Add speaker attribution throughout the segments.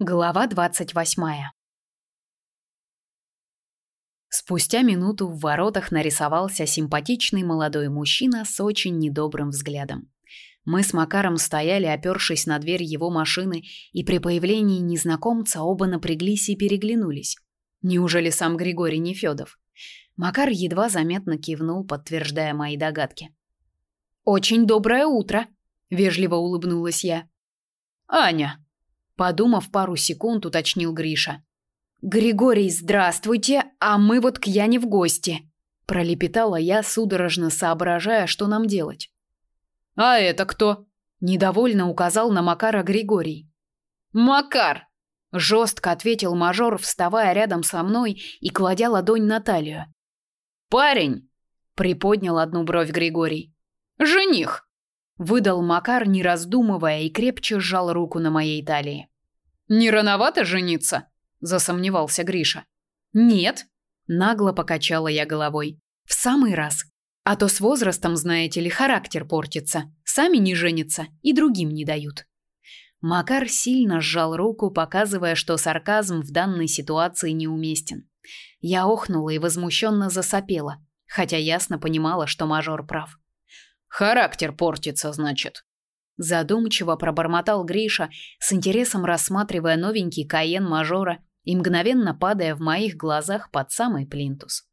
Speaker 1: Глава двадцать восьмая. Спустя минуту в воротах нарисовался симпатичный молодой мужчина с очень недобрым взглядом. Мы с Макаром стояли, опёршись на дверь его машины, и при появлении незнакомца оба напряглись и переглянулись. Неужели сам Григорий Нефёдов? Макар едва заметно кивнул, подтверждая мои догадки. «Очень доброе утро!» — вежливо улыбнулась я.
Speaker 2: «Аня!»
Speaker 1: Подумав пару секунд, уточнил Гриша. «Григорий, здравствуйте, а мы вот к Яне в гости», пролепетала я, судорожно соображая, что нам делать.
Speaker 2: «А это кто?»
Speaker 1: недовольно указал на Макара Григорий.
Speaker 2: «Макар!»
Speaker 1: жестко ответил мажор, вставая рядом со мной и кладя ладонь на талию.
Speaker 2: «Парень!»
Speaker 1: приподнял одну бровь Григорий.
Speaker 2: «Жених!»
Speaker 1: выдал Макар, не раздумывая, и крепче сжал руку на моей талии.
Speaker 2: Не рановато жениться? засомневался Гриша.
Speaker 1: Нет, нагло покачала я головой. В самый раз. А то с возрастом, знаете ли, характер портится. Сами не женятся и другим не дают. Макар сильно сжал руку, показывая, что сарказм в данной ситуации неуместен. Я охнула и возмущенно засопела, хотя ясно понимала, что мажор прав.
Speaker 2: Характер портится, значит.
Speaker 1: Задумчиво пробормотал Гриша, с интересом рассматривая новенький Каен мажора и мгновенно падая в моих глазах под самый плинтус.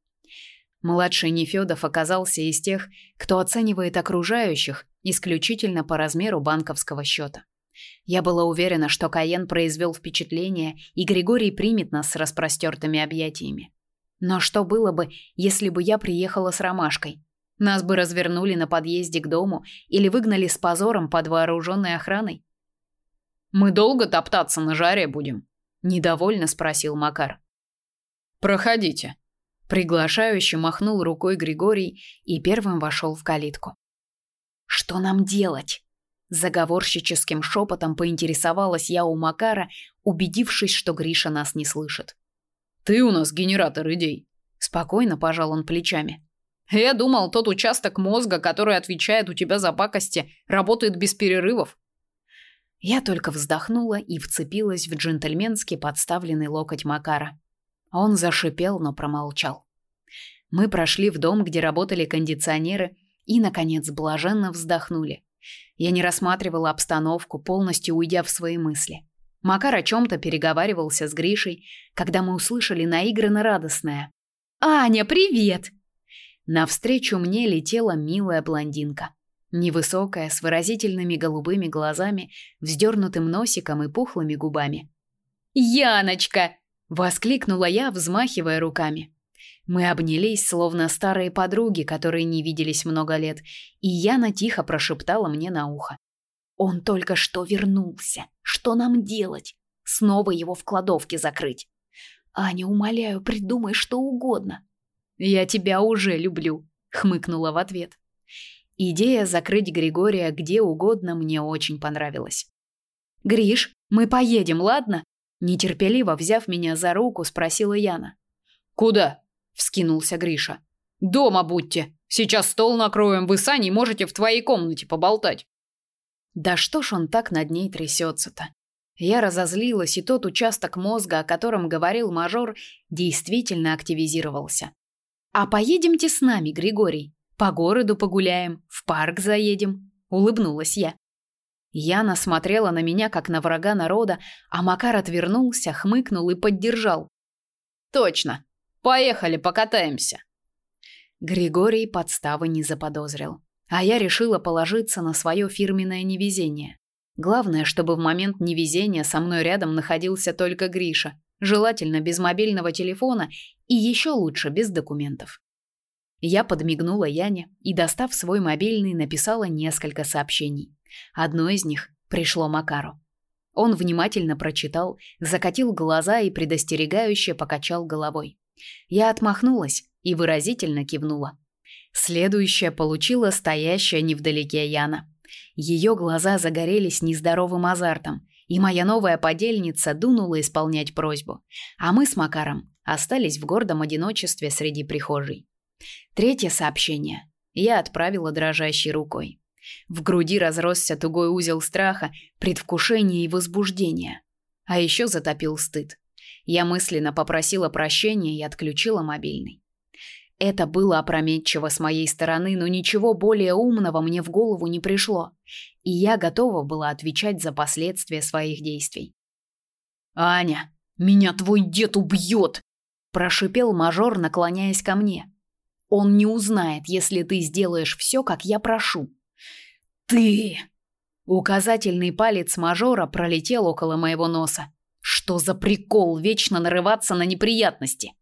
Speaker 1: Младший Нефёдов оказался из тех, кто оценивает окружающих исключительно по размеру банковского счета. Я была уверена, что Каен произвел впечатление, и Григорий примет нас с распростертыми объятиями. Но что было бы, если бы я приехала с ромашкой? Нас бы развернули на подъезде к дому или выгнали с позором под вооруженной охраной.
Speaker 2: Мы долго топтаться на жаре будем, недовольно спросил Макар. Проходите.
Speaker 1: Приглашающе махнул рукой Григорий и первым вошел в калитку. Что нам делать? заговорщическим шепотом поинтересовалась я у Макара, убедившись, что Гриша нас не слышит.
Speaker 2: Ты у нас генератор идей,
Speaker 1: спокойно пожал он плечами.
Speaker 2: Я думал, тот участок мозга, который отвечает у тебя за пакости, работает без перерывов.
Speaker 1: Я только вздохнула и вцепилась в джентльменски подставленный локоть Макара. Он зашипел, но промолчал. Мы прошли в дом, где работали кондиционеры, и наконец блаженно вздохнули. Я не рассматривала обстановку, полностью уйдя в свои мысли. Макар о чем то переговаривался с Гришей, когда мы услышали наигранно радостное: "Аня, привет!" Навстречу мне летела милая блондинка. Невысокая, с выразительными голубыми глазами, вздернутым носиком и пухлыми губами.
Speaker 2: «Яночка!»
Speaker 1: – воскликнула я, взмахивая руками. Мы обнялись, словно старые подруги, которые не виделись много лет, и Яна тихо прошептала мне на ухо. «Он только что вернулся. Что нам делать? Снова его в кладовке закрыть? Аня, умоляю, придумай что угодно. Я тебя уже люблю, хмыкнула в ответ. Идея закрыть Григория где угодно мне очень понравилась. Гриш, мы поедем, ладно? нетерпеливо взяв меня за руку, спросила Яна.
Speaker 2: Куда? вскинулся Гриша. Дома будьте. Сейчас стол накроем, вы с Аней можете в твоей комнате поболтать.
Speaker 1: Да что ж он так над ней трясется-то? Я разозлилась, и тот участок мозга, о котором говорил мажор, действительно активизировался. А поедемте с нами, Григорий. По городу погуляем, в парк заедем, улыбнулась я. Яна смотрела на меня как на врага народа, а Макар отвернулся, хмыкнул и поддержал.
Speaker 2: Точно. Поехали, покатаемся.
Speaker 1: Григорий подставы не заподозрил, а я решила положиться на свое фирменное невезение. Главное, чтобы в момент невезения со мной рядом находился только Гриша желательно без мобильного телефона и еще лучше без документов. Я подмигнула Яне и, достав свой мобильный, написала несколько сообщений. Одно из них пришло Макару. Он внимательно прочитал, закатил глаза и предостерегающе покачал головой. Я отмахнулась и выразительно кивнула. Следующее получила стоящая невдалеке Яна. Ее глаза загорелись нездоровым азартом, и моя новая подельница дунула исполнять просьбу, а мы с Макаром остались в гордом одиночестве среди прихожей. Третье сообщение я отправила дрожащей рукой. В груди разросся тугой узел страха, предвкушения и возбуждения. А еще затопил стыд. Я мысленно попросила прощения и отключила мобильный. Это было опрометчиво с моей стороны, но ничего более умного мне в голову не пришло, и я готова была отвечать за последствия своих действий.
Speaker 2: «Аня, меня твой дед убьет!»
Speaker 1: – прошипел мажор, наклоняясь ко мне. «Он не узнает, если ты сделаешь все, как я прошу».
Speaker 2: «Ты!»
Speaker 1: Указательный палец мажора пролетел около моего носа. «Что за прикол вечно нарываться на неприятности?»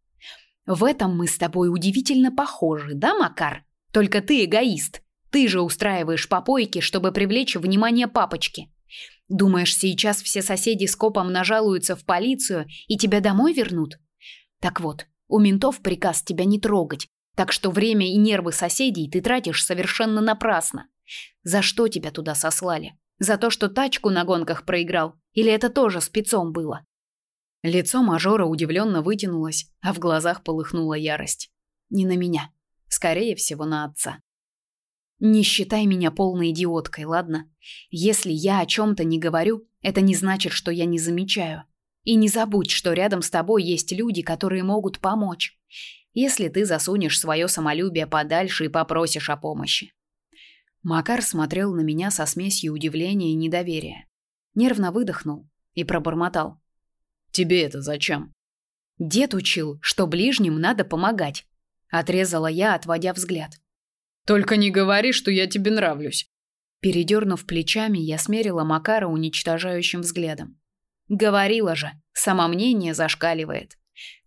Speaker 1: В этом мы с тобой удивительно похожи, да, Макар? Только ты эгоист. Ты же устраиваешь попойки, чтобы привлечь внимание папочки. Думаешь, сейчас все соседи с копом нажалуются в полицию и тебя домой вернут? Так вот, у ментов приказ тебя не трогать, так что время и нервы соседей ты тратишь совершенно напрасно. За что тебя туда сослали? За то, что тачку на гонках проиграл? Или это тоже спецом было? Лицо мажора удивленно вытянулось, а в глазах полыхнула ярость. Не на меня, скорее всего, на отца. Не считай меня полной идиоткой, ладно? Если я о чем то не говорю, это не значит, что я не замечаю. И не забудь, что рядом с тобой есть люди, которые могут помочь. Если ты засунешь свое самолюбие подальше и попросишь о помощи. Макар смотрел на меня со смесью удивления и недоверия. Нервно выдохнул и пробормотал:
Speaker 2: Тебе это зачем?
Speaker 1: Дед учил, что ближним надо помогать, отрезала я, отводя взгляд.
Speaker 2: Только не говори, что я тебе нравлюсь.
Speaker 1: Передернув плечами, я смерила Макара уничтожающим взглядом. Говорила же, самомнение зашкаливает.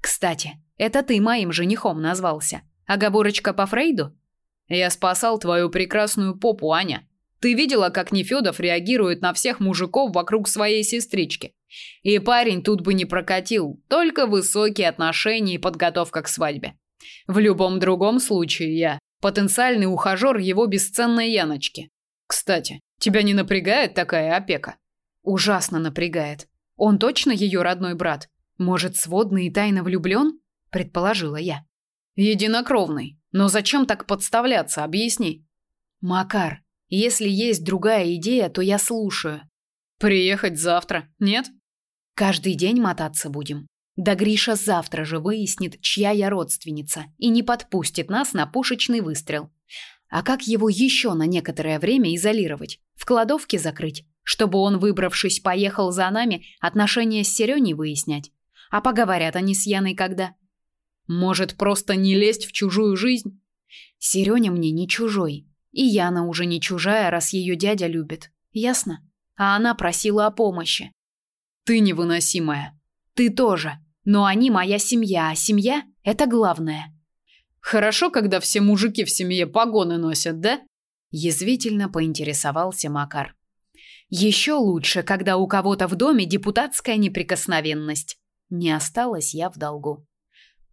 Speaker 1: Кстати, это ты моим женихом назвался. Оговорочка по Фрейду?
Speaker 2: Я спасал твою прекрасную попу, Аня. Ты видела, как Нефёдов реагирует на всех мужиков вокруг своей сестрички? И парень тут бы не прокатил, только высокие отношения и подготовка к свадьбе. В любом другом случае я потенциальный ухажер его бесценной Яночки. Кстати, тебя не напрягает такая опека?
Speaker 1: Ужасно напрягает. Он точно ее родной брат? Может, сводный и тайно влюблен? предположила я.
Speaker 2: Единокровный. Но зачем так подставляться, объясни.
Speaker 1: Макар, если есть другая идея, то я слушаю.
Speaker 2: Приехать завтра, нет?
Speaker 1: Каждый день мотаться будем. Да Гриша завтра же выяснит, чья я родственница, и не подпустит нас на пушечный выстрел. А как его еще на некоторое время изолировать? В кладовке закрыть? Чтобы он, выбравшись, поехал за нами отношения с Серёней выяснять? А поговорят они с Яной когда?
Speaker 2: Может, просто не лезть в чужую жизнь?
Speaker 1: Серёня мне не чужой. И Яна уже не чужая, раз ее дядя любит. Ясно? А она просила о помощи.
Speaker 2: Ты невыносимая.
Speaker 1: Ты тоже. Но они моя семья, а семья это главное.
Speaker 2: Хорошо, когда все мужики в семье погоны носят, да?
Speaker 1: Язвительно поинтересовался Макар. Еще лучше, когда у кого-то в доме депутатская неприкосновенность. Не осталась я в долгу.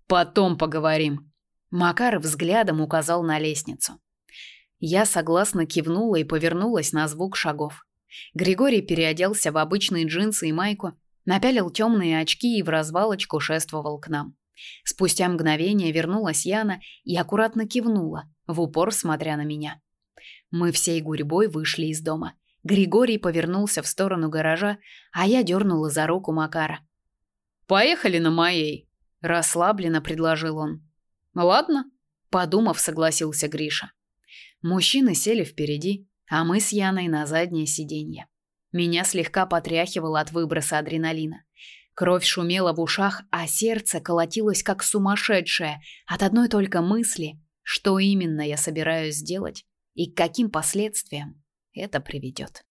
Speaker 2: Потом поговорим.
Speaker 1: Макар взглядом указал на лестницу. Я согласно кивнула и повернулась на звук шагов. Григорий переоделся в обычные джинсы и майку, напялил темные очки и в развалочку шествовал к нам. Спустя мгновение вернулась Яна и аккуратно кивнула, в упор смотря на меня. Мы всей гурьбой вышли из дома. Григорий повернулся в сторону гаража, а я дернула за руку Макара.
Speaker 2: «Поехали на моей», – расслабленно предложил он. «Ладно», – подумав, согласился Гриша.
Speaker 1: Мужчины сели впереди, а мы с Яной на заднее сиденье. Меня слегка потряхивало от выброса адреналина. Кровь шумела в ушах, а сердце колотилось как сумасшедшее от одной только мысли, что именно я собираюсь сделать и к каким последствиям это приведет.